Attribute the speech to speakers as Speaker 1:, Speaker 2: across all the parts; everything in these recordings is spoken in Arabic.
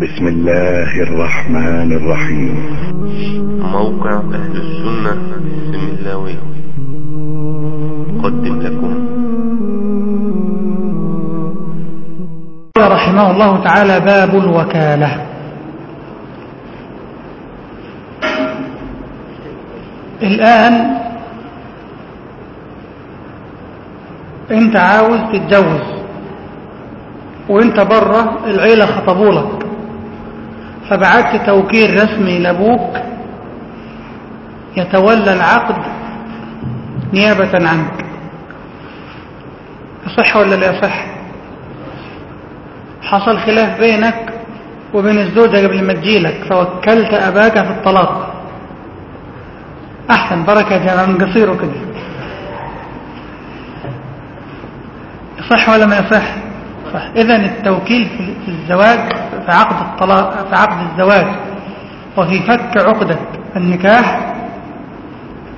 Speaker 1: بسم الله الرحمن الرحيم.
Speaker 2: موقع أهل السنة السملاوي قدم لكم.
Speaker 3: رحمه الله تعالى باب الوكالة. الآن انت عاوز تتجوز وانت بره العيلة خطبولك فبعت توكيل رسمي لأبوك يتولى العقد نيابة عنك. يصح ولا لا يصح؟ حصل خلاف بينك وبين الزوجة قبل ما تجيلك فوكلت أباك في الطلاق. أحسن بركة يا من قصيره كده يصح ولا ما يصح؟ صح إذا التوكيل في الزواج في عقد الطلاق في عقد الزواج وفي فك عقدة النكاح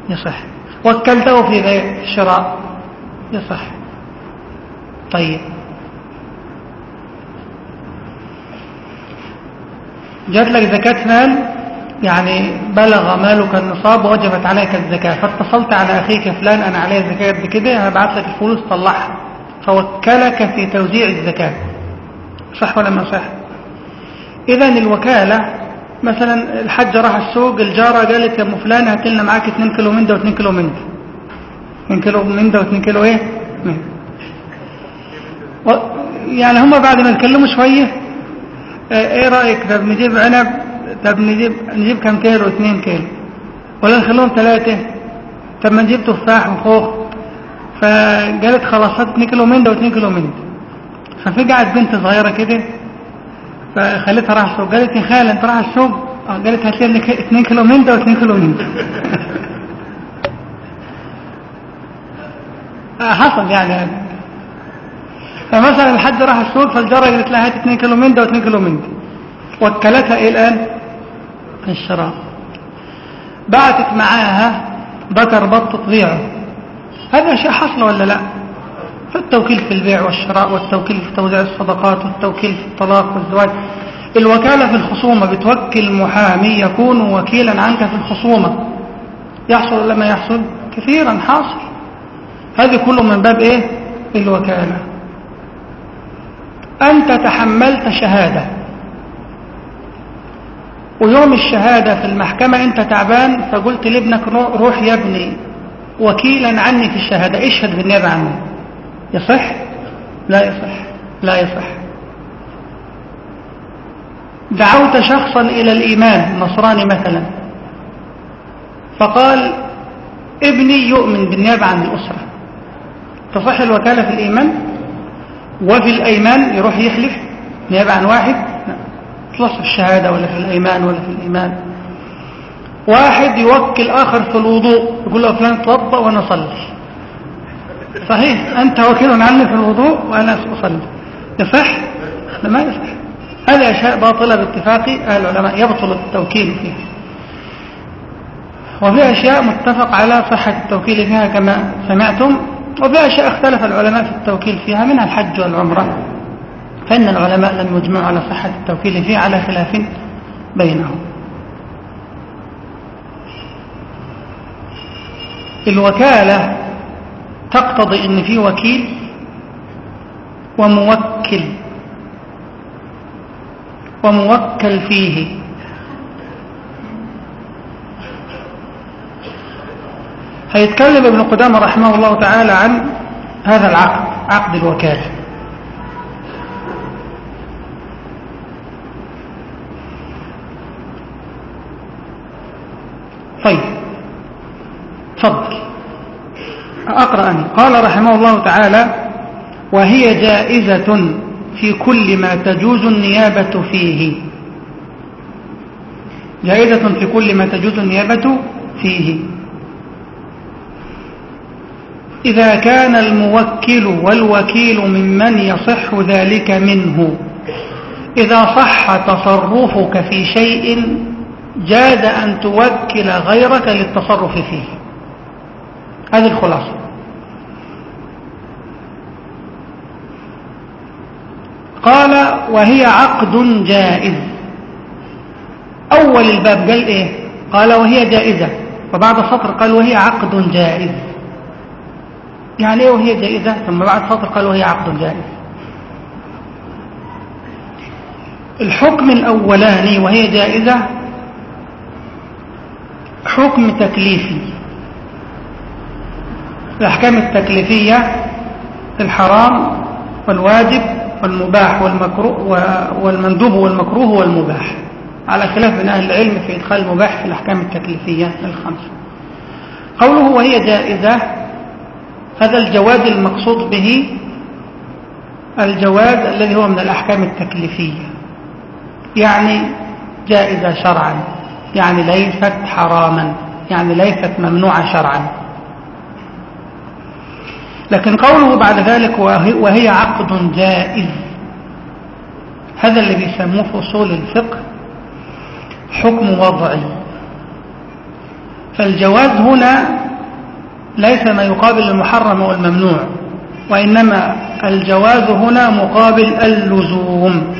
Speaker 3: يصح وكلته في الشراء يصح طيب. جات لك زكاة مال يعني بلغ مالك النصاب وجبت عليك الزكاة فاتصلت على أخيك فلان أنا عليه زكاة قد كده أنا بعت لك الفلوس طلعها. فوكلك في توزيع الزكاة. صح ولا ما صح؟ إذا الوكالة مثلا الحجة راح السوق الجارة قالت يا ام فلان هات لنا معاك 2 كيلو من ده و2 كيلو من ده. 2 كيلو من ده و2 كيلو إيه؟ من. و... يعني هم بعد ما يتكلموا شوية إيه رأيك؟ طب نجيب عنب طب نجيب نجيب كم كيلو؟ 2 كيلو. ولا نخليهم ثلاثة؟ طب ما نجيب تفاح وخوخ. فقالت خلاص هات 2 كيلو من ده و2 كيلو من ده ففجعت بنت صغيرة كده فخليتها راح السوق قالت يا خالة انت راح السوق قالت هات لي 2 كيلو من ده و2 كيلو من ده حصل يعني. فمثلا الحج راح السوق فالجارة قالت لها هات 2 كيلو من ده و2 كيلو من ده وكلتها إيه الآن الشراء. بعتت معاها ذكر بط تبيعه هذا شيء حصل ولا لا؟ فالتوكيل في البيع والشراء والتوكيل في توزيع الصدقات والتوكيل في الطلاق والزواج. الوكالة في الخصومة بتوكل محامي يكون وكيلا عنك في الخصومة. يحصل ولا ما يحصل؟ كثيرا حاصل. هذه كله من باب إيه؟ الوكالة. أنت تحملت شهادة. ويوم الشهادة في المحكمة أنت تعبان فقلت لابنك روح يا ابني. وكيلا عني في الشهادة. اشهد بالنيابة عني يصح؟ لا يصح. لا يصح. دعوت شخصا إلى الإيمان نصراني مثلا. فقال ابني يؤمن بالنيابة عن الأسرة. تصح الوكالة في الإيمان؟ وفي الأيمان يروح يحلف نيابة عن واحد؟ تلص في الشهادة ولا في الأيمان ولا في الإيمان. واحد يوكل آخر في الوضوء يقول له فلان توضأ وأنا صلي صحيح؟ أنت وكيل عني في الوضوء وأنا أصلي. يصح؟ ما يصح. هذه أشياء باطلة باتفاق أهل العلماء يبطل التوكيل فيها. وفي أشياء متفق على صحة التوكيل فيها كما سمعتم وفي أشياء اختلف العلماء في التوكيل فيها منها الحج والعمرة. فإن العلماء لم يجمعوا على صحة التوكيل فيها على خلاف بينهم. الوكالة تقتضي إن في وكيل وموكل وموكل فيه. هيتكلم ابن قدامة رحمه الله تعالى عن هذا العقد عقد الوكالة. طيب. تفضل. أقرأ أني. قال رحمه الله تعالى وهي جائزة في كل ما تجوز النيابة فيه. جائزة في كل ما تجوز النيابة فيه. إذا كان الموكل والوكيل ممن يصح ذلك منه. إذا صح تصرفك في شيء جاز أن توكل غيرك للتصرف فيه. هذه الخلاصة. قال وهي عقد جائز. أول الباب قال إيه؟ قال وهي جائزة. وبعد سطر قال وهي عقد جائز. يعني إيه وهي جائزة؟ ثم بعد سطر قال وهي عقد جائز. الحكم الأولاني وهي جائزة حكم تكليفي. الأحكام التكليفية الحرام والواجب والمباح والمكروه والمندوب والمكروه والمباح. على خلاف من أهل العلم في إدخال المباح في الأحكام التكليفية الخمسة. قوله وهي جائزة هذا الجواز المقصود به الجواز الذي هو من الأحكام التكليفية. يعني جائزة شرعا يعني ليست حراما يعني ليست ممنوعة شرعا. لكن قوله بعد ذلك وهي عقد جائز. هذا اللي بيسموه في أصول الفقه حكم وضعي. فالجواز هنا ليس ما يقابل المحرم والممنوع وإنما الجواز هنا مقابل اللزوم.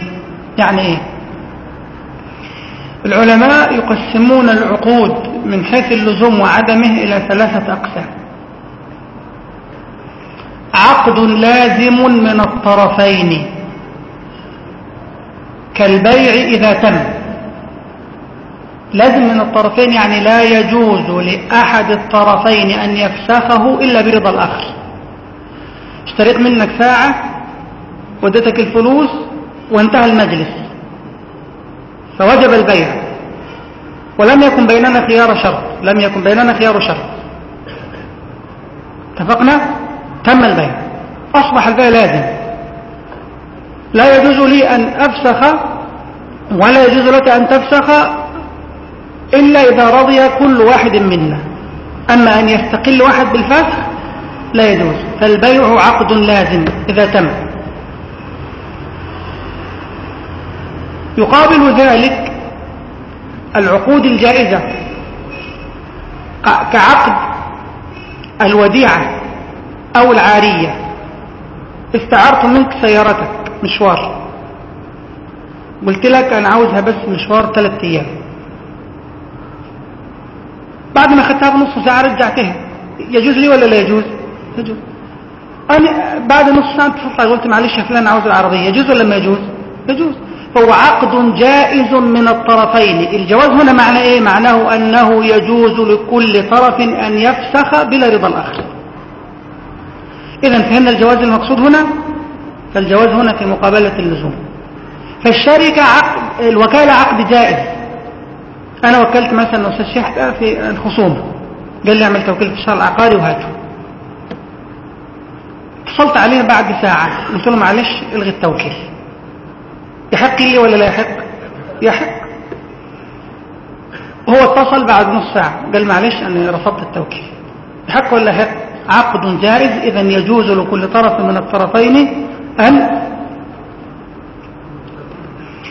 Speaker 3: يعني إيه؟ العلماء يقسمون العقود من حيث اللزوم وعدمه إلى ثلاثة أقسام. عقد لازم من الطرفين. كالبيع إذا تم. لازم من الطرفين يعني لا يجوز لأحد الطرفين أن يفسخه إلا برضا الآخر. اشتريت منك ساعة وديتك الفلوس وانتهى المجلس. فوجب البيع. ولم يكن بيننا خيار شرط. لم يكن بيننا خيار شرط. اتفقنا؟ تم البيع. أصبح البيع لازم. لا يجوز لي أن أفسخ ولا يجوز لك أن تفسخ إلا إذا رضي كل واحد منا. أما أن يستقل واحد بالفسخ لا يجوز. فالبيع عقد لازم إذا تم. يقابل ذلك العقود الجائزة كعقد الوديعة. أو العارية. استعرت منك سيارتك مشوار. قلت لك أنا عاوزها بس مشوار ثلاثة أيام. بعد ما أخذتها بنص ساعة رجعتها. يجوز لي ولا لا يجوز؟ يجوز. أنا بعد نص ساعة اتصلت قلت معلش يا فلان عاوز العربية. يجوز ولا ما يجوز؟ يجوز. فهو عقد جائز من الطرفين. الجواز هنا معنى إيه؟ معناه أنه يجوز لكل طرف أن يفسخ بلا رضا الآخر. اذا فهمنا الجواز المقصود هنا فالجواز هنا في مقابلة اللزوم. فالشركة عقد الوكالة عقد جائز. أنا وكلت مثلا أستاذ شيح في الخصومة قال لي اعمل توكيل في الشهر العقاري وهاته. اتصلت عليه بعد ساعة. قلت له معلش الغي التوكيل. يحق لي ولا لا يحق؟ يحق. هو اتصل بعد نص ساعة. قال معلش أنا رفضت التوكيل. يحق ولا يحق؟ عقد جائز إذا يجوز لكل طرف من الطرفين أن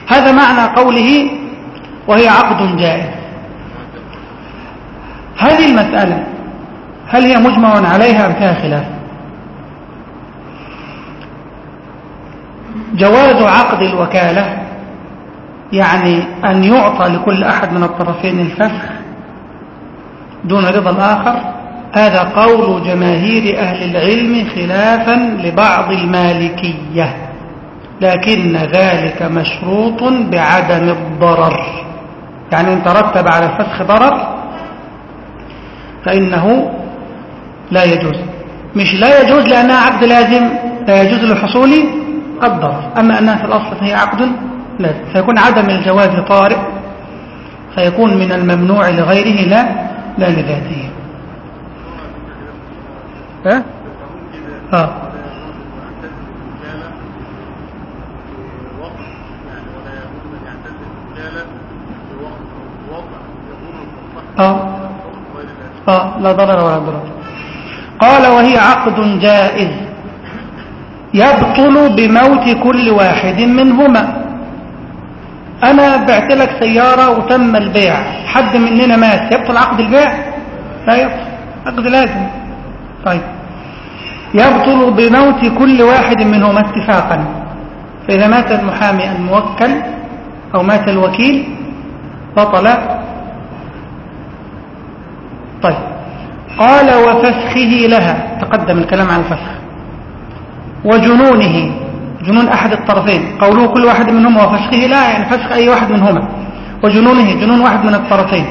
Speaker 3: هذا معنى قوله وهي عقد جائز. هذه المسألة هل هي مجمع عليها أم فيها خلاف؟ جواز عقد الوكالة يعني أن يعطى لكل أحد من الطرفين الفسخ دون رضا الآخر؟ هذا قول جماهير أهل العلم خلافا لبعض المالكية لكن ذلك مشروط بعدم الضرر. يعني إن ترتب على الفسخ ضرر فإنه لا يجوز. مش لا يجوز لأنها عقد لازم لا يجوز لحصول الضرر. أما أنها في الأصل فهي عقد لازم. فيكون عدم الجواز طارئ فيكون من الممنوع لغيره لا لا لذاته. ها؟ ها. آه. آه. لا ضرر ولا ضرر. قال وهي عقد جائز. يبطل بموت كل واحد منهما. أنا بعت لك سيارة وتم البيع. حد مننا مات يبطل عقد البيع؟ لا يبطل. عقد لازم. طيب. يبطل بموت كل واحد منهما اتفاقا. فإذا مات المحامي الموكل أو مات الوكيل بطل. طيب. قال وفسخه لها. تقدم الكلام عن الفسخ. وجنونه. جنون أحد الطرفين. قوله كل واحد منهما وفسخه. لا يعني فسخ أي واحد منهما. وجنونه. جنون واحد من الطرفين.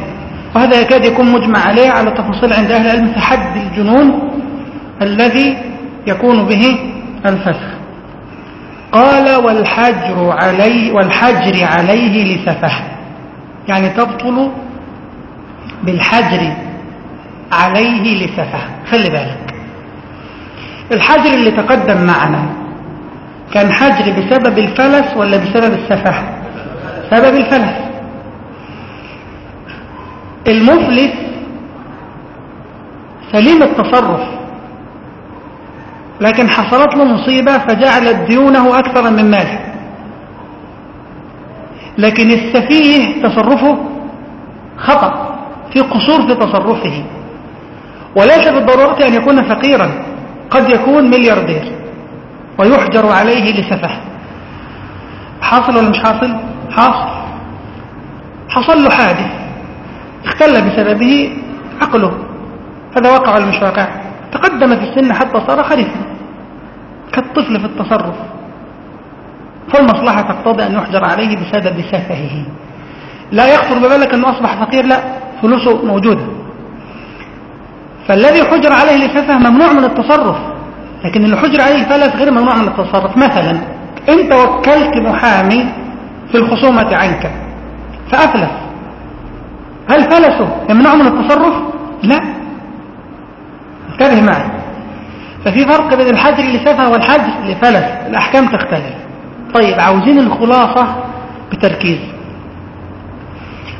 Speaker 3: وهذا يكاد يكون مجمع عليه على تفاصيل عند أهل العلم حد الجنون الذي يكون به الفسخ. قال والحجر عليه والحجر عليه لسفه. يعني تبطل بالحجر عليه لسفه. خلي بالك. الحجر اللي تقدم معنا كان حجر بسبب الفلس ولا بسبب السفه؟ سبب الفلس. المفلس سليم التصرف. لكن حصلت له مصيبة فجعلت ديونه أكثر من ماله. لكن السفيه تصرفه خطأ في قصور في تصرفه. وليس بالضرورة أن يكون فقيرا قد يكون ملياردير ويحجر عليه لسفه. حاصل ولا مش حاصل؟ حاصل. حصل له حادث. اختل بسببه عقله. هذا واقع مش واقع تقدم في السن حتى صار خريفا. كالطفل في التصرف. فالمصلحة تقتضي أن يحجر عليه بسبب سفهه. لا يخطر ببالك أنه أصبح فقير لا. فلوسه موجودة. فالذي حجر عليه لسفه ممنوع من التصرف. لكن اللي حجر عليه الفلس غير ممنوع من التصرف. مثلا أنت وكلت محامي في الخصومة عنك فأفلس. هل فلسه يمنعه من التصرف؟ لا. انتبه معي. ففي فرق بين الحجر لسفه والحجر لفلس الأحكام تختلف. طيب عاوزين الخلاصة بتركيز.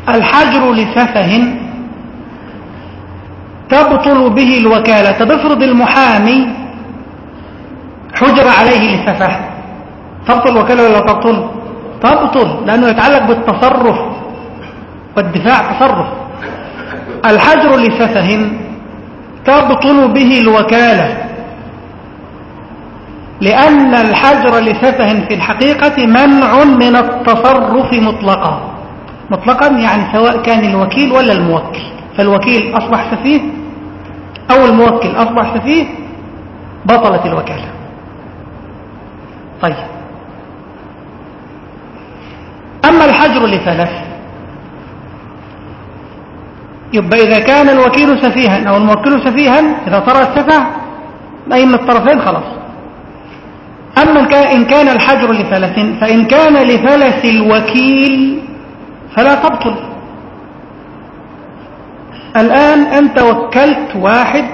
Speaker 3: الحجر لسفه تبطل به الوكالة. تبفرض المحامي حجر عليه لسفه. تبطل الوكالة ولا تبطل؟ تبطل لأنه يتعلق بالتصرف. والدفاع تصرف. الحجر لسفه تبطل به الوكالة. لأن الحجر لسفه في الحقيقة منع من التصرف مطلقا. مطلقا يعني سواء كان الوكيل ولا الموكل. فالوكيل أصبح سفيه أو الموكل أصبح سفيه بطلت الوكالة. طيب. أما الحجر لثلاث يبقى إذا كان الوكيل سفيها أو الموكل سفيها إذا طرأ السفه أي من الطرفين خلاص. أما إن كان الحجر لثلاث فإن كان لثلث الوكيل فلا تبطل. الآن أنت وكلت واحد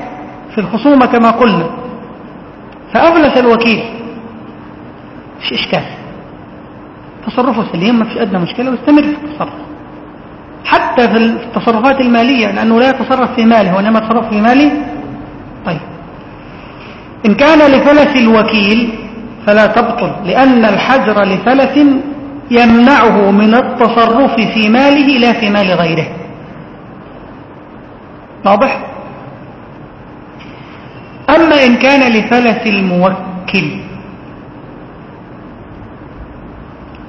Speaker 3: في الخصومة كما قلنا فأفلس الوكيل. مش إشكال. تصرفه سليم ما فيش أدنى مشكلة واستمر في التصرف. حتى في التصرفات المالية لأنه لا يتصرف في ماله وإنما يتصرف في ماله. طيب. إن كان لفلس الوكيل فلا تبطل لأن الحجر لفلس يمنعه من التصرف في ماله لا في مال غيره. واضح؟ أما إن كان لفلس الموكل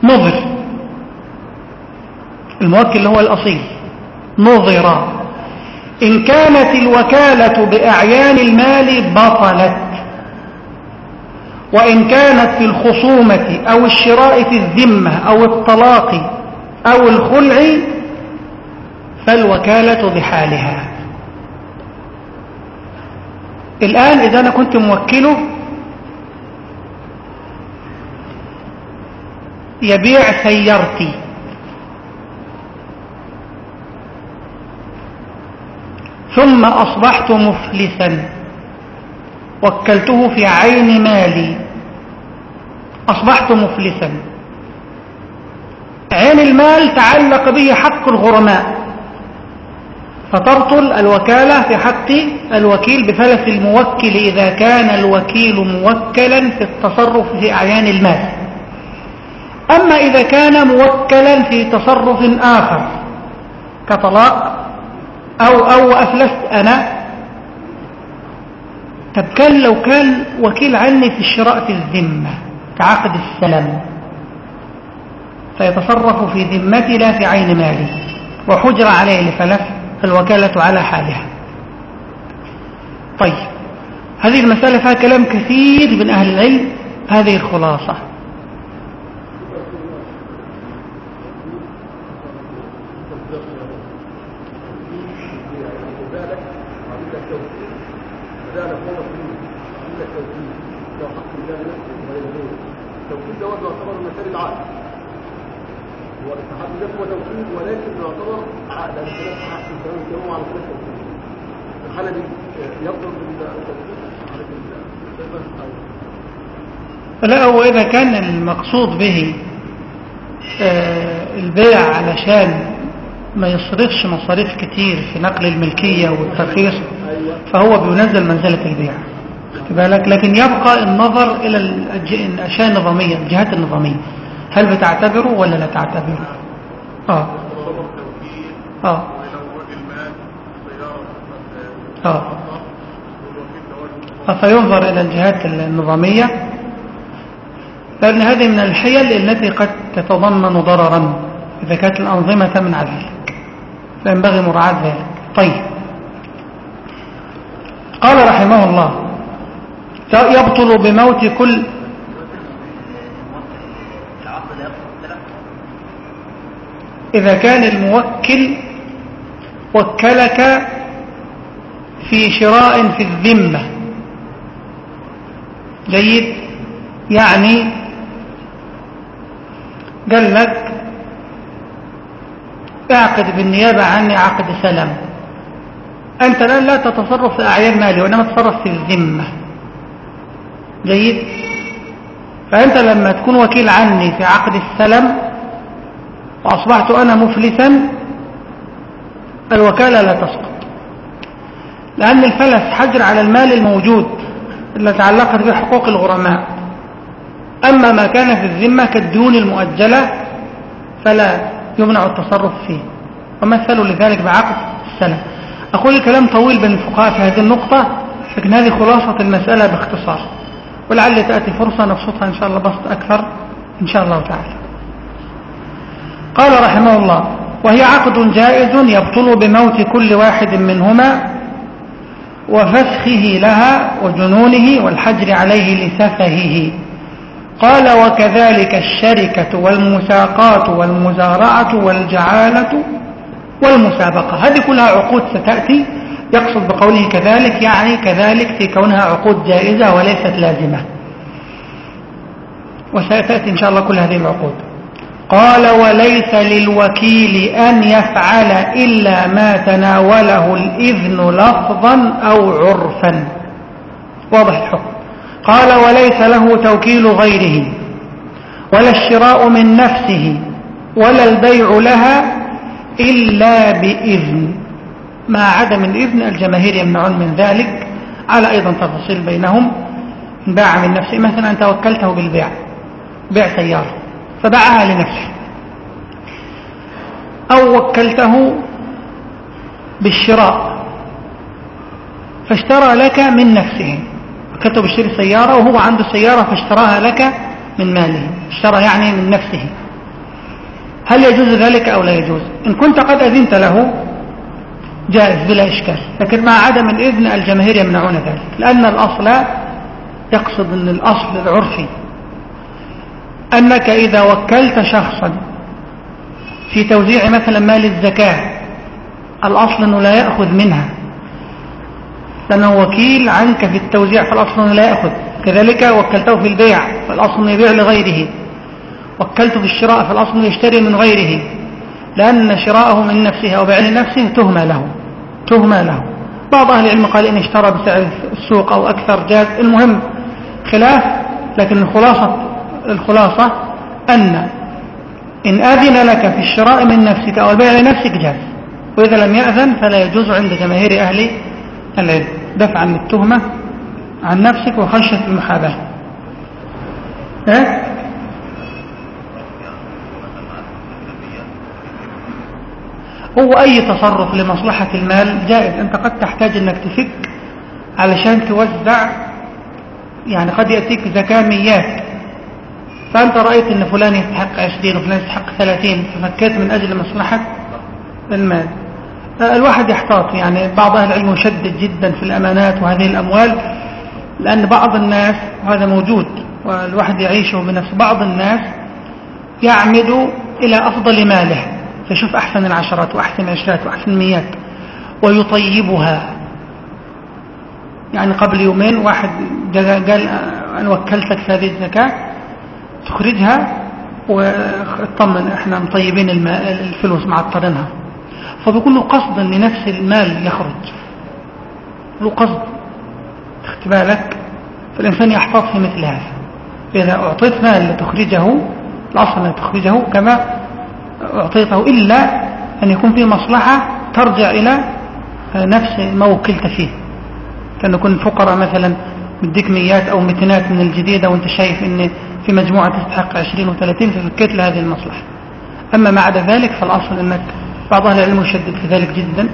Speaker 3: نظر الموكل هو الأصيل. نظر إن كانت الوكالة بأعيان المال بطلت. وإن كانت في الخصومة أو الشراء في الذمة أو الطلاق أو الخلع فالوكالة بحالها. الآن إذا أنا كنت موكله يبيع سيارتي. ثم أصبحت مفلسا. وكلته في عين مالي. أصبحت مفلسا. عين المال تعلق به حق الغرماء. فتبطل الوكالة في حق الوكيل بفلس الموكل إذا كان الوكيل موكلا في التصرف في أعيان المال. أما إذا كان موكلا في تصرف آخر كطلاق أو أو أفلست أنا. طب كان لو كان وكيل عني في الشراء في الذمة كعقد السلم فيتصرف في ذمتي لا في عين مالي وحجر عليه لفلس الوكالة على حالها. طيب هذه المسألة فيها كلام كثير من أهل العلم هذه الخلاصة
Speaker 4: التوكيد دوت يعتبر مثال العقد هو الاتحاد ده هو توكيد ولكن يعتبر عقد يعني ثلاث عقد كانوا يتكلموا على ثلاث توكيد الحاله دي يفضل التوكيد
Speaker 3: إذا كان المقصود به آه، البيع علشان ما يصرفش مصاريف كتير في نقل الملكية والترخيص فهو بينزل منزلة البيع. بالك؟ لكن يبقى النظر إلى الأشياء النظامية الجهات النظامية. هل بتعتبره ولا لا تعتبره؟ آه. آه. آه. فينظر إلى الجهات النظامية. لأن هذه من الحيل التي قد تتضمن ضررا إذا كانت الأنظمة تمنع ذلك فينبغي مراعاة ذلك. طيب. قال رحمه الله يبطل بموت كل إذا كان الموكل وكلك في شراء في الذمة. جيد؟ يعني قال لك أعقد بالنيابة عني عقد سلام. أنت الآن لا تتصرف في أعيان مالي وإنما تتصرف في الذمة. جيد؟ فأنت لما تكون وكيل عني في عقد السلم وأصبحت أنا مفلسا الوكالة لا تسقط. لأن الفلس حجر على المال الموجود اللي تعلقت به حقوق الغرماء. أما ما كان في الذمة كالديون المؤجلة فلا يمنع التصرف فيه. ومثلوا لذلك بعقد السلم أقول الكلام طويل بين الفقهاء في هذه النقطة لكن هذه خلاصة المسألة باختصار. ولعل تأتي فرصة نبسطها إن شاء الله بسط أكثر إن شاء الله تعالى. قال رحمه الله وهي عقد جائز يبطل بموت كل واحد منهما وفسخه لها وجنونه والحجر عليه لسفهه. قال وكذلك الشركة والمساقات والمزارعة والجعالة والمسابقة. هذه كلها عقود ستأتي. يقصد بقوله كذلك يعني كذلك في كونها عقود جائزة وليست لازمة. وستأتي إن شاء الله كل هذه العقود. قال وليس للوكيل أن يفعل إلا ما تناوله الإذن لفظا أو عرفا. واضح الحكم. قال وليس له توكيل غيره ولا الشراء من نفسه ولا البيع لها إلا بإذن مع عدم الإذن الجماهير يمنعون من ذلك على أيضا تفاصيل بينهم باع من نفسه مثلا أنت وكلته بالبيع بيع سيارة فباعها لنفسه. أو وكلته بالشراء فاشترى لك من نفسه. وكلته بيشتري سيارة وهو عنده سيارة فاشتراها لك من ماله. اشترى يعني من نفسه. هل يجوز ذلك أو لا يجوز؟ إن كنت قد أذنت له جائز بلا إشكال. لكن مع عدم الإذن الجماهير يمنعون ذلك. لأن الأصل يقصد أن الأصل العرفي أنك إذا وكلت شخصا في توزيع مثلا مال الزكاة الأصل أنه لا يأخذ منها. لأنه وكيل عنك في التوزيع فالأصل أنه لا يأخذ. كذلك وكلته في البيع فالأصل أنه يبيع لغيره. وكلته في الشراء فالأصل أنه يشتري من غيره. لأن شراءه من نفسه أو بيعه لنفسه تهمة له تهمة له. بعض أهل العلم قال إن اشترى بسعر السوق أو أكثر جاز. المهم خلاف لكن الخلاصة الخلاصة أن إن أذن لك في الشراء من نفسك أو البيع لنفسك جاز. وإذا لم يأذن فلا يجوز عند جماهير أهل العلم دفعا للتهمة عن نفسك وخشية المحاباة. إيه؟ هو أي تصرف لمصلحة المال جائز. أنت قد تحتاج أنك تفك علشان توزع يعني قد يأتيك زكاة ميات. فأنت رأيت أن فلان يستحق عشرين وفلان يستحق ثلاثين ففكيت من أجل مصلحة المال. الواحد يحتاط يعني بعض أهل العلم يشدد جدا في الأمانات وهذه الأموال لأن بعض الناس وهذا موجود والواحد يعيشه بنفسه. بعض الناس يعمد إلى أفضل ماله. فيشوف أحسن العشرات وأحسن العشرات وأحسن الميات. ويطيبها. يعني قبل يومين واحد قال أنا وكلتك في هذه الزكاة. تخرجها واطمن إحنا مطيبين الفلوس معطرينها فبيكون له قصد إن نفس المال يخرج. له قصد. أخت بالك؟ فالإنسان يحتاط في مثل هذا. إذا أعطيت مال لتخرجه الأصل أن تخرجه كما أعطيته إلا أن يكون فيه مصلحة ترجع إلى نفس ما وكلت فيه. كان يكون فقراء مثلا مديك ميات أو متنات من الجديدة وانت شايف إن في مجموعة تستحق 20 و30 ففكيت لهذه المصلحة. أما ما عدا ذلك فالأصل أنك بعض أهل العلم يشدد في ذلك جدا.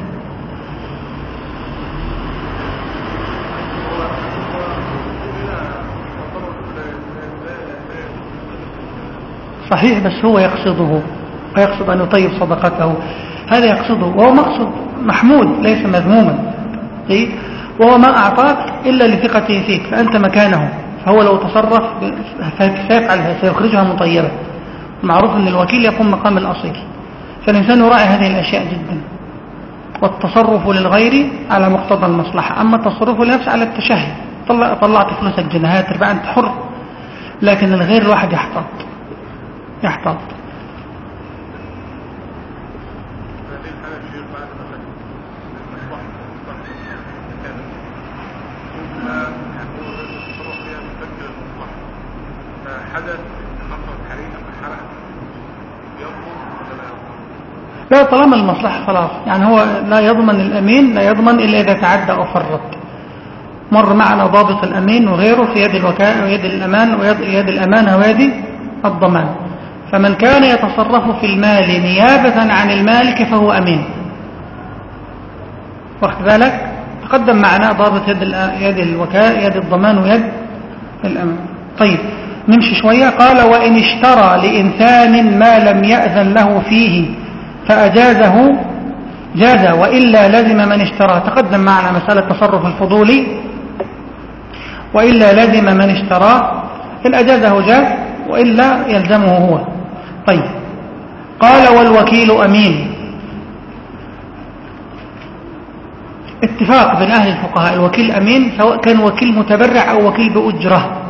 Speaker 3: صحيح بس هو يقصده ويقصد أن يطيب صدقته. هذا يقصده وهو مقصد محمود ليس مذموما. إيه؟ وهو ما أعطاك إلا لثقته فيك فأنت مكانه. فهو لو تصرف سيفعل سيخرجها مطيبة معروف أن الوكيل يقوم مقام الأصيل. فالإنسان يراعي هذه الأشياء جدا. والتصرف للغير على مقتضى المصلحة. أما التصرف لنفسه على التشهي. طلع طلعت فلوسك جنيهات أنت حر. لكن الغير الواحد يحتاط. يحتاط. طالما المصلحة خلاص. يعني هو لا يضمن الأمين لا يضمن إلا إذا تعدى أو فرط. مر معنا ضابط الأمين وغيره في يد الوكاء ويد الأمان ويد يد الأمانة ويد الضمان. فمن كان يتصرف في المال نيابة عن المالك فهو أمين. واخد بالك؟ تقدم معنا ضابط يد يد الوكاء يد الضمان ويد الأمان طيب نمشي شوية. قال وإن اشترى لإنسان ما لم يأذن له فيه فأجازه جاز. وإلا لزم من اشترى. تقدم معنا مسألة تصرف الفضولي وإلا لزم من اشترى. إن أجازه جاز وإلا يلزمه هو. طيب. قال والوكيل أمين. اتفاق بين أهل الفقهاء. الوكيل أمين سواء كان وكيل متبرع أو وكيل بأجرة.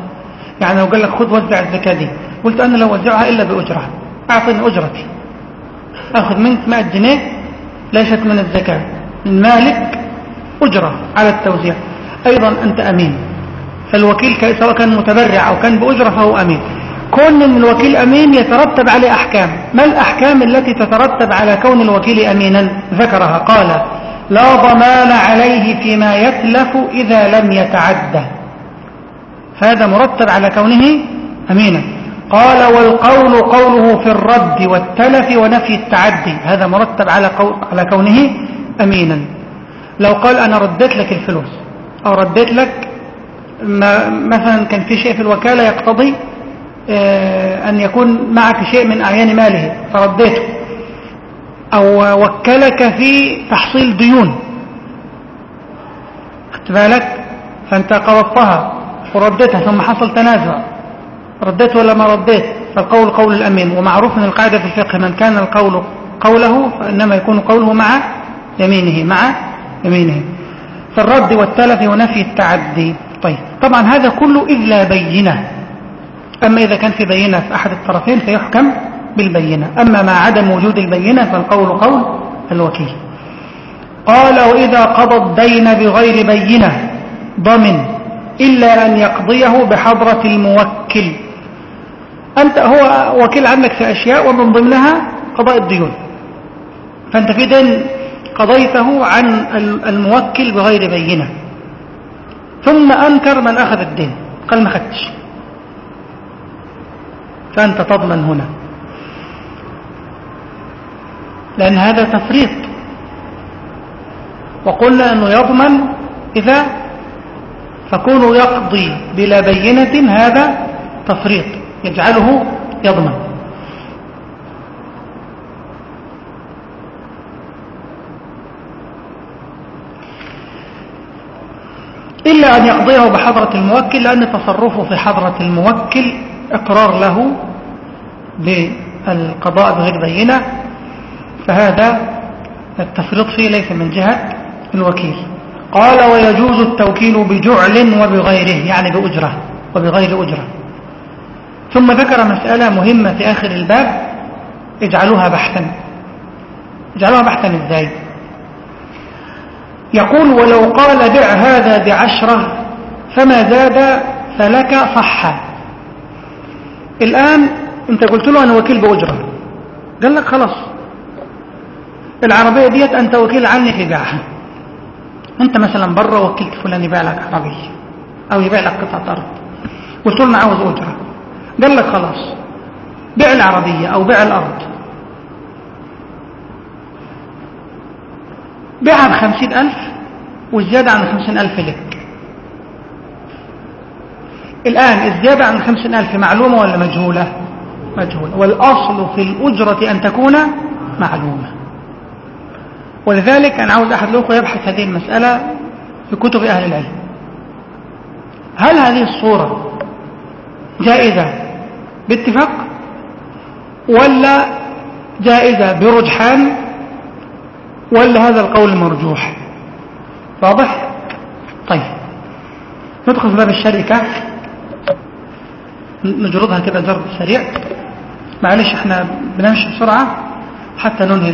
Speaker 3: يعني لو قال لك خذ وزع الزكاة دي. قلت أنا لو وزعها إلا بأجرة. أعطني أجرتي. أخذ منك 100 جنيه ليست من الزكاة من مالك أجرة على التوزيع. أيضا أنت أمين. فالوكيل سواء كان متبرع أو كان بأجرة فهو أمين. كون من الوكيل أمين يترتب عليه أحكام. ما الأحكام التي تترتب على كون الوكيل أمينا؟ ذكرها. قال لا ضمان عليه فيما يتلف إذا لم يتعدى. هذا مرتب على كونه أمينا. قال والقول قوله في الرد والتلف ونفي التعدي. هذا مرتب على, على كونه أمينا. لو قال أنا رديت لك الفلوس أو رديت لك ما مثلا كان في شيء في الوكالة يقتضي آه، أن يكون معك شيء من أعيان ماله فرديته. أو وكلك في تحصيل ديون. خدت بالك؟ فأنت قبضتها ورديتها ثم حصل تنازع. رديت ولا ما رديت؟ فالقول قول الأمين ومعروف من القاعدة في الفقه من كان القول قوله فإنما يكون قوله مع يمينه مع يمينه. في الرد والتلف ونفي التعدي. طيب طبعا هذا كله إلا بينة. أما إذا كان في بينة في أحد الطرفين فيحكم بالبينة. أما ما عدم وجود البينة فالقول قول الوكيل. قال وإذا قضى الدين بغير بينة ضمن إلا أن يقضيه بحضرة الموكل. أنت هو وكيل عنك في أشياء ومن ضمنها قضاء الديون. فأنت في دين قضيته عن الموكل بغير بينة. ثم أنكر من أخذ الدين. قال ما خدش فأنت تضمن هنا. لأن هذا تفريط. وقلنا أنه يضمن إذا فكونه يقضي بلا بينة هذا تفريط. يجعله يضمن. إلا أن يقضيه بحضرة الموكل لأن تصرفه في حضرة الموكل إقرار له بالقضاء بغير بينة فهذا التفريط فيه ليس من جهة الوكيل. قال ويجوز التوكيل بجعل وبغيره. يعني بأجرة وبغير أجرة. ثم ذكر مسألة مهمة في آخر الباب اجعلوها بحثا. اجعلوها بحثا إزاي؟ يقول ولو قال بع هذا بعشرة فما زاد فلك صح الآن أنت قلت له أنا وكيل بأجرة. قال لك خلاص. العربية ديت أنت وكيل عني في بيعها أنت مثلا بره وكلت فلان يبيع لك عربية أو يبيع لك قطعة أرض. قلت له أنا عاوز أجرة. قال لك خلاص بيع العربية أو بيع الأرض. بيعها بخمسين ألف والزيادة عن الخمسين ألف لك. الآن الزيادة عن الخمسين ألف معلومة ولا مجهولة؟ مجهولة. والأصل في الأجرة أن تكون معلومة. ولذلك أنا عاوز أحد الأخوة يبحث هذه المسألة في كتب أهل العلم. هل هذه الصورة جائزة؟ باتفاق ولا جائزة برجحان ولا هذا القول مرجوح واضح؟ طيب. ندخل في باب الشركة. نجردها كده جرد سريع. معلش إحنا بنمشي بسرعة حتى ننهي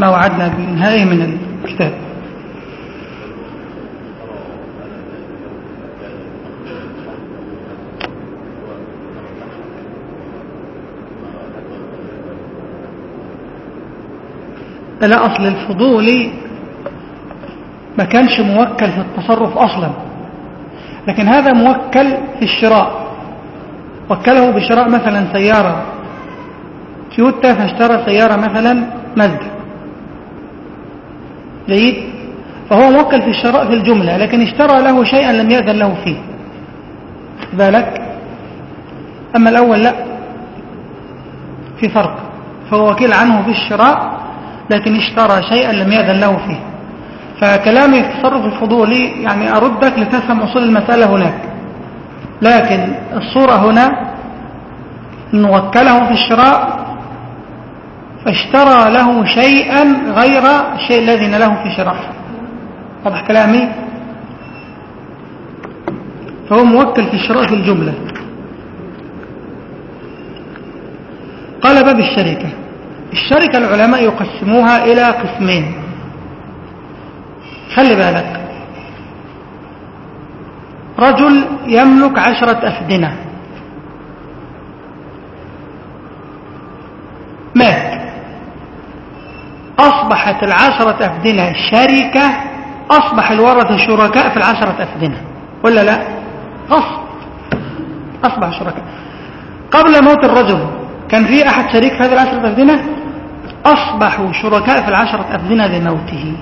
Speaker 3: ما وعدنا بإنهائه من الكتاب. لا أصل الفضولي ما كانش موكل في التصرف أصلا. لكن هذا موكل في الشراء. وكله بشراء مثلا سيارة. تويوتا فاشترى سيارة مثلا مازدا جيد؟ فهو موكل في الشراء في الجملة لكن اشترى له شيئا لم يأذن له فيه. بالك؟ أما الأول لا. في فرق. فهو وكيل عنه في الشراء لكن اشترى شيئا لم يأذن له فيه. فكلامي في التصرف الفضولي يعني أردك لتفهم أصول المسألة هناك. لكن الصورة هنا أن وكله في الشراء فاشترى له شيئا غير الشيء الذي له في شراء واضح كلامي؟ فهو موكل في الشراء في الجملة. قال باب الشركة. الشركة العلماء يقسموها إلى قسمين. خلي بالك. رجل يملك عشرة أفدنة مات. أصبحت العشرة أفدنة شركة أصبح الورثة شركاء في العشرة أفدنة ولا لا؟ أصبح أصبح شركاء. قبل موت الرجل كان في أحد شريك في هذه العشرة أفدنة أصبحوا شركاء في العشرة أفدنة لموته.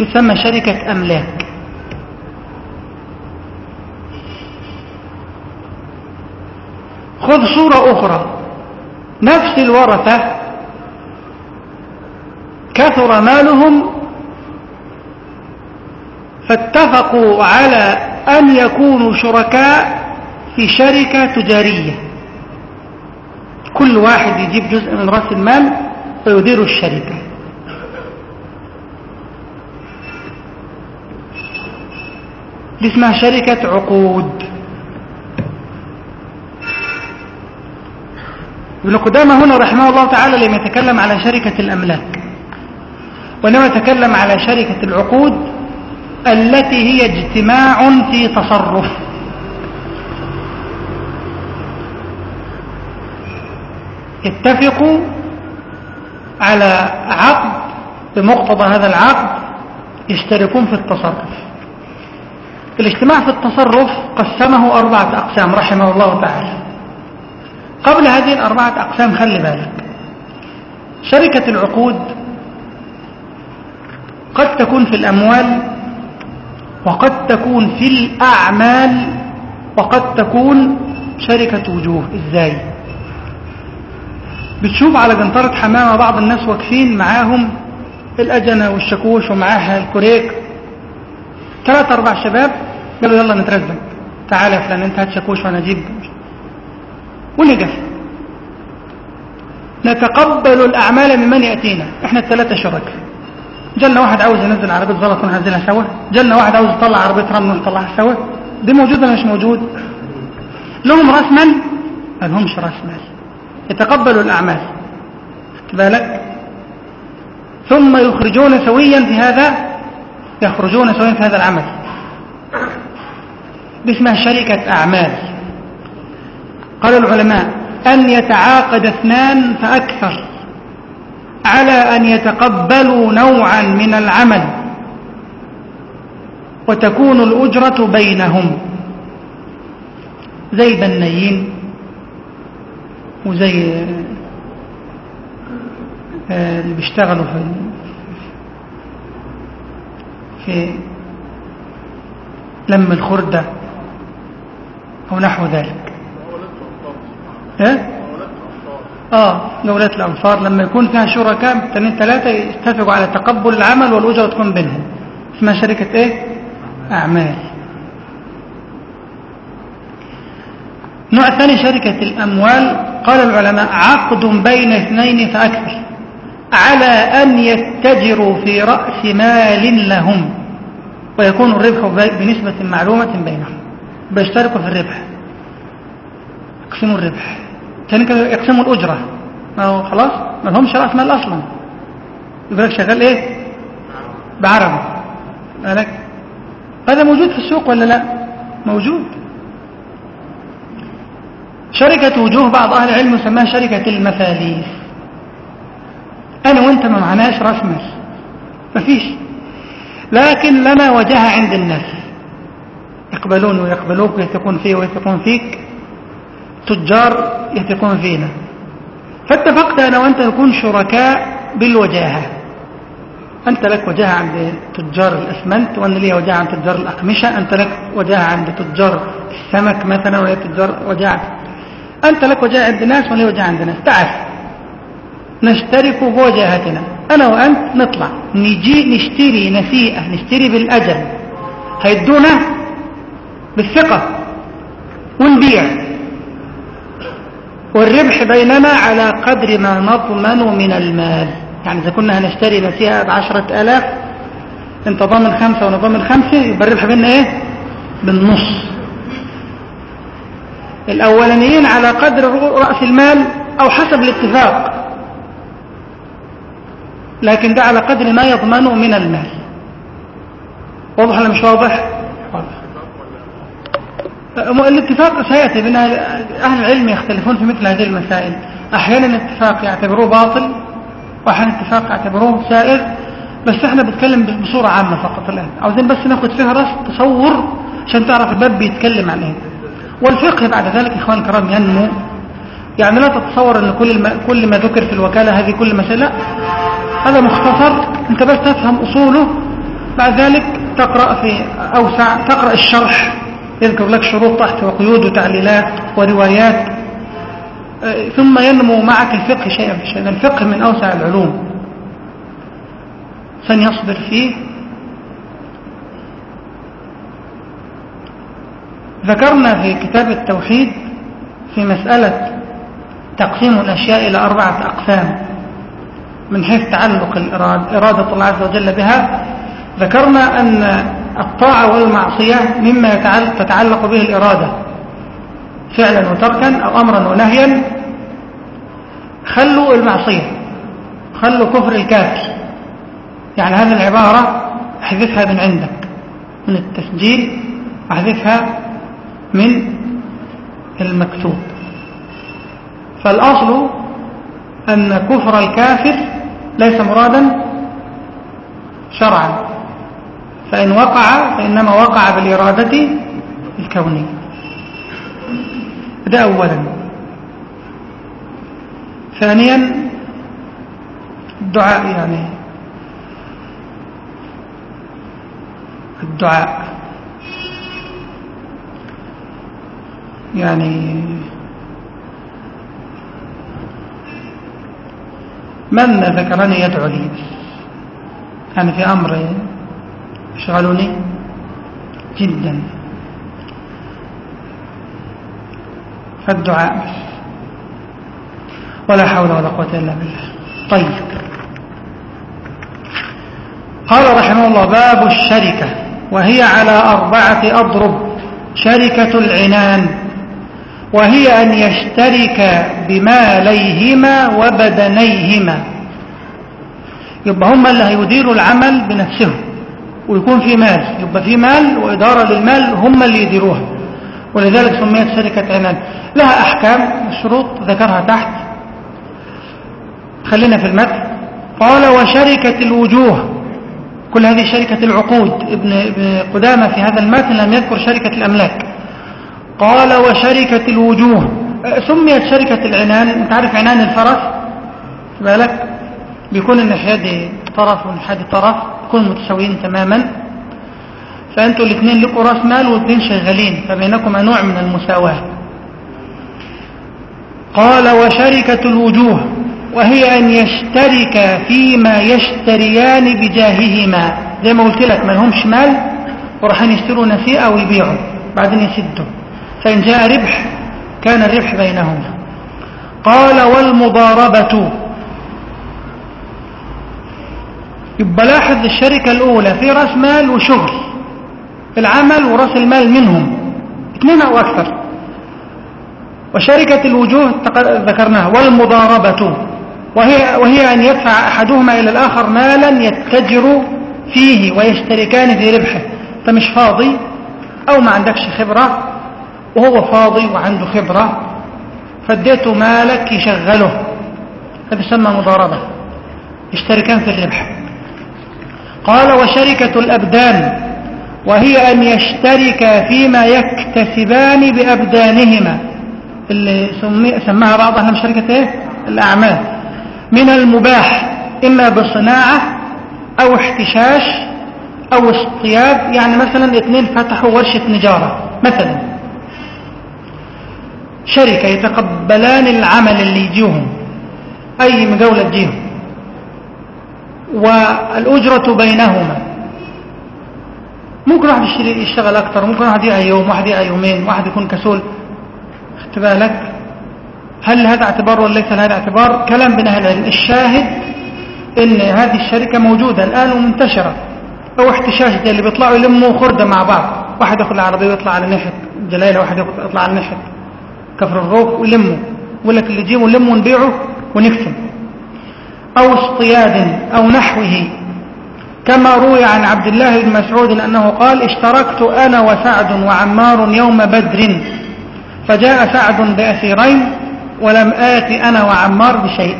Speaker 3: يسمى شركة أملاك. خذ صورة أخرى. نفس الورثة كثر مالهم فاتفقوا على أن يكونوا شركاء في شركة تجارية. كل واحد يجيب جزء من رأس المال ويدير الشركة. دي اسمها شركة عقود. ابن قدامة هنا رحمه الله تعالى لم يتكلم على شركة الأملاك وإنما يتكلم على شركة العقود التي هي اجتماع في تصرف. اتفقوا على عقد بمقتضى هذا العقد يشتركون في التصرف. الاجتماع في التصرف قسمه أربعة أقسام رحمه الله تعالى. قبل هذه الأربعة أقسام خلي بالك. شركة العقود قد تكون في الأموال وقد تكون في الأعمال وقد تكون شركة وجوه إزاي؟ بتشوف على جنطرة حمامة بعض الناس واقفين معاهم الأجنة والشكوش ومعاها الكوريك. ثلاث أربع شباب قالوا يلا نترزق تعال يا فلان أنت هات شاكوش وأنا أجيب. ونقف نتقبل الأعمال ممن يأتينا. إحنا الثلاثة شركاء جالنا واحد عاوز ينزل عربية زلط وننزلها سوا. جالنا واحد عاوز يطلع عربية رمل ونطلعها سوا. دي موجود ولا مش موجود؟ لهم راس مال؟ ما لهمش راس مال. يتقبلوا الأعمال. بالك؟ ثم يخرجون سويا في هذا يخرجون سويا في هذا العمل. دي اسمها شركة أعمال. قال العلماء أن يتعاقد اثنان فأكثر على أن يتقبلوا نوعا من العمل. وتكون الأجرة بينهم. زي بنيين وزي آه، اللي بيشتغلوا في في لم الخردة أو نحو ذلك. إيه؟ آه جولات الأنصار. لما يكون فيها شركاء اثنين ثلاثة يتفقوا على تقبل العمل والأجرة تكون بينهم. اسمها شركة إيه؟ أعمال. نوع ثاني شركة الأموال قال العلماء عقد بين اثنين فأكثر على أن يتجروا في رأس مال لهم ويكون الربح بنسبة معلومة بينهم بيشتركوا في الربح يقسموا الربح كان يقسموا الأجرة ما هو خلاص؟ ما لهمش رأس مال أصلا. يقول لك شغال إيه؟ بعربي. قالك هذا موجود في السوق ولا لا؟ موجود. شركة وجوه بعض أهل العلم يسميها شركة المفاليس. أنا وأنت ما معناش راس مال مفيش لكن لنا وجهة عند الناس. يقبلون ويقبلوك ويثقون فيه ويثقون فيك. تجار يثقون فينا. فاتفقت أنا وأنت نكون شركاء بالوجاهة. أنت لك وجاهة عند تجار الأسمنت وأنا لي وجاهة عند تجار الأقمشة. أنت لك وجاهة عند تجار السمك مثلا ولا تجار وجاهة أنت لك وجاهة عند ناس وأنا لي وجاهة عند ناس تعال. نشترك بوجاهتنا أنا وأنت نطلع. نجي نشتري نسيئة. نشتري بالأجل هيدونا بالثقة ونبيع والربح بيننا على قدر ما نضمن من المال. يعني إذا كنا هنشتري نسيئة بعشرة آلاف انت ضامن خمسة وأنا ضامن خمسة يبقى الربح بيننا إيه؟ بالنص. الأولانيين على قدر رأس المال أو حسب الاتفاق. لكن ده على قدر ما يضمنه من المال. واضح ولا مش واضح؟ الاتفاق سيأتي بين أهل العلم يختلفون في مثل هذه المسائل. أحيانا الاتفاق يعتبروه باطل وأحيانا الاتفاق يعتبروه سائر. بس إحنا بنتكلم بصورة عامة فقط الآن. عاوزين بس ناخد فيها رأس تصور عشان تعرف الباب بيتكلم عن إيه. والفقه بعد ذلك إخوان الكرام ينمو. يعني لا تتصور أن كل ما, كل ما ذكر في الوكالة هذه كل مسألة. هذا مختصر. أنت بس تفهم أصوله. بعد ذلك تقرأ في أوسع تقرأ الشرح. يذكر لك شروط تحت وقيود وتعليلات وروايات. ثم ينمو معك الفقه شيئا فشيئا الفقه من أوسع العلوم. سن يصبر فيه. ذكرنا في كتاب التوحيد في مسألة تقسيم الأشياء إلى أربعة أقسام من حيث تعلق الإرادة إرادة الله عز وجل بها. ذكرنا أن الطاعة والمعصية مما تتعلق به الإرادة فعلا وتركا أو أمرا ونهيا. خلوا المعصية خلوا كفر الكافر. يعني هذه العبارة أحذفها من عندك من التسجيل أحذفها من المكتوب. فالأصل أن كفر الكافر ليس مرادا شرعا. فإن وقع فإنما وقع بالإرادة الكونية. ده أولا. ثانيا الدعاء يعني الدعاء. يعني من ذكرني يدعو لي أنا في أمر يشغلني جدا. فالدعاء بس ولا حول ولا قوة إلا بالله. طيب. قال رحمه الله باب الشركة. وهي على أربعة أضرب. شركة العنان. وهي أن يشترك بماليهما وبدنيهما. يبقى هم اللي هيديروا العمل بنفسهم ويكون في مال. يبقى في مال وإدارة للمال هم اللي يديروها. ولذلك سميت شركة عنان لها أحكام شروط ذكرها تحت. خلينا في المتن. قال وشركة الوجوه. كل هذه شركة العقود. ابن, ابن قدامة في هذا المتن لم يذكر شركة الأملاك. قال وشركة الوجوه. سميت شركة العنان. انت عارف عنان الفرس؟ بالك؟ بيكون الناحية دي طرف والناحية دي طرف يكونوا متساويين تماما. فأنتوا الاثنين لكم رأس مال والاثنين شغالين فبينكم نوع من المساواة. قال وشركة الوجوه وهي أن يشترك فيما يشتريان بجاههما. زي ما قلت لك ما لهمش مال وراحين يشتروا نسيئة ويبيعوا بعدين يسدوا. فإن جاء ربح كان الربح بينهما قال والمضاربة. يبقى لاحظ الشركة الأولى في رأس مال وشغل العمل ورأس المال منهم اثنين أو أكثر. وشركة الوجوه ذكرناها والمضاربة. وهي, وهي أن يدفع أحدهما إلى الآخر مالا يتجر فيه ويشتركان في ربحه. أنت مش فاضي؟ أو ما عندكش خبرة؟ وهو فاضي وعنده خبرة فاديته مالك يشغله. هذا يسمى مضاربة. يشتركان في الربح. قال وشركة الأبدان وهي أن يشترك فيما يكتسبان بأبدانهما. اللي سماها بعض شركة إيه؟ الأعمال. من المباح إما بصناعة أو احتشاش أو اصطياد. يعني مثلا اثنين فتحوا ورشة نجارة مثلا. شركة يتقبلان العمل اللي يجيهم أي مقاولة تجيهم. والأجرة بينهما. ممكن واحد يشتغل أكثر ممكن واحد يقع يوم واحد يقع يومين واحد يكون كسول. خدت بالك هل هذا اعتبار ولا ليس هذا اعتبار؟ كلام بين أهل العلم. الشاهد إن هذه الشركة موجودة الآن ومنتشرة. أو احتشاش اللي بيطلعوا يلموا خردة مع بعض. واحد ياخذ العربية ويطلع على ناحية جلايلة واحد يطلع على ناحية كفر الروك ويلموا يقول لك اللي يجيبوا نلمه ونقسم أو اصطياد أو نحوه. كما روي عن عبد الله بن مسعود أنه قال اشتركت أنا وسعد وعمار يوم بدر فجاء سعد بأسيرين ولم آت أنا وعمار بشيء.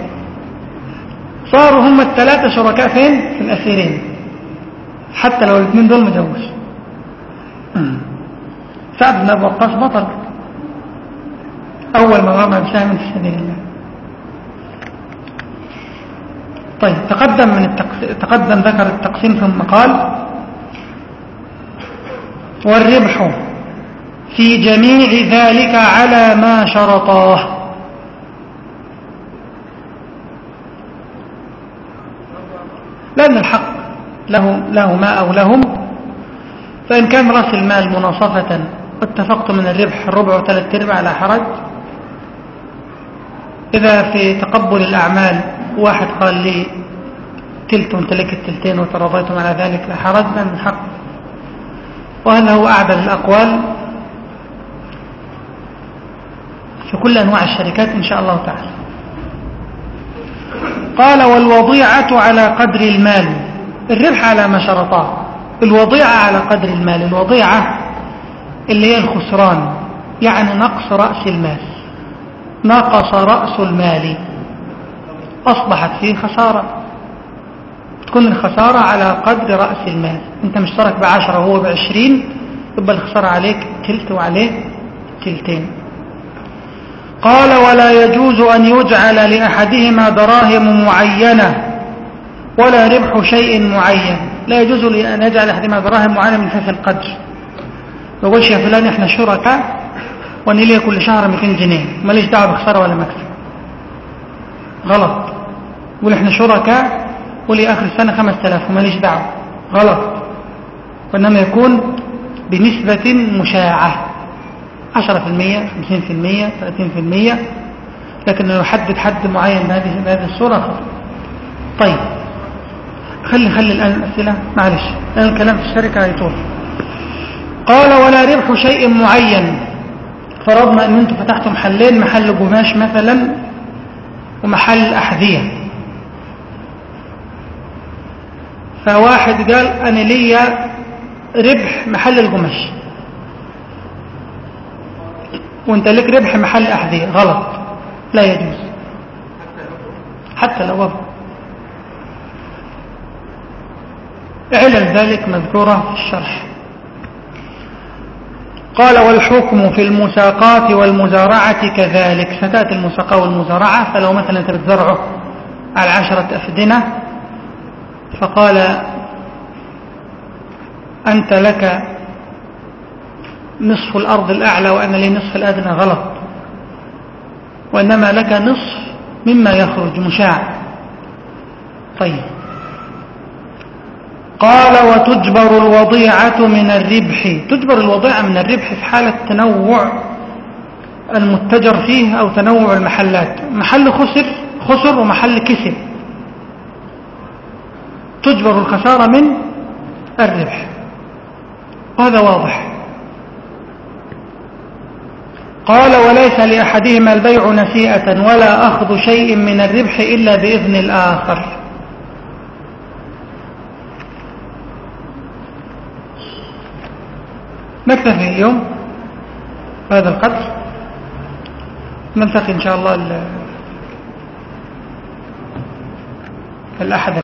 Speaker 3: صاروا هم الثلاثة شركاء فين؟ في الأسيرين. حتى لو الاثنين دول مجوز سعد بن أبو وقاص بطل. أول ما رمى بسهم في سبيل الله طيب تقدم من التقس... تقدم ذكر التقسيم ثم قال والربح في جميع ذلك على ما شرطاه. لأن الحق له, له ما أو لهم. فإن كان رأس المال مناصفة واتفقت من الربح الربع وثلاث أرباع لا حرج. إذا في تقبل الأعمال واحد قال لي تلت وانت لك التلتين وترضيتم على ذلك لا حرج لأن الحق وهذا هو أعدل الأقوال في كل أنواع الشركات إن شاء الله تعالى. قال والوضيعة على قدر المال. الربح على ما شرطاه. الوضيعة على قدر المال الوضيعة اللي هي الخسران يعني نقص رأس المال. نقص رأس المال. أصبحت فيه خسارة. تكون الخسارة على قدر رأس المال. أنت مشترك بعشرة وهو بعشرين يبقى الخسارة عليك تلت وعليه تلتين. قال ولا يجوز أن يجعل لأحدهما دراهم معينة ولا ربح شيء معين. لا يجوز أن يجعل أحدهما دراهم معينة من حيث القدر. ما يقولش يا فلان إحنا شركاء وأنا لي كل شهر 200 جنيه. ماليش دعوة بخسارة ولا مكسب. غلط. يقول إحنا شركاء ولي آخر السنة 5000 وماليش دعوة. غلط. وإنما يكون بنسبة مشاعة. 10% 50% 30% لكن يحدد حد معين بهذه بهذه الصورة خطأ طيب. خلي خلي الآن الأسئلة. معلش. الآن الكلام في الشركة هيطول. قال ولا ربح شيء معين. فرضنا إن أنتم فتحتم محلين محل قماش مثلا ومحل أحذية. فواحد قال أنا ليا ربح محل القماش. وأنت لك ربح محل أحذية. غلط. لا يجوز. حتى لو وضع. علل ذلك مذكورة في الشرح. قال والحكم في المساقات والمزارعة كذلك. ستأتي المساقات والمزارعة فلو مثلا انت بتزرعه على عشرة أفدنة فقال أنت لك نصف الأرض الأعلى وأنا لي نصف الأدنى غلط وإنما لك نصف مما يخرج مشاع. طيب. قال وتجبر الوضيعة من الربح. تجبر الوضيعة من الربح في حالة تنوع المتجر فيه أو تنوع المحلات. محل خسر خسر ومحل كسب. تجبر الخسارة من الربح. وهذا واضح. قال وليس لأحدهما البيع نسيئة ولا أخذ شيء من الربح إلا بإذن الآخر. نكتفي اليوم هذا القدر نلتقي إن شاء الله الأحد